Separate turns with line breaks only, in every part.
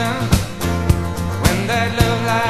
reason when that love light.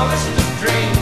oh, this is a dream.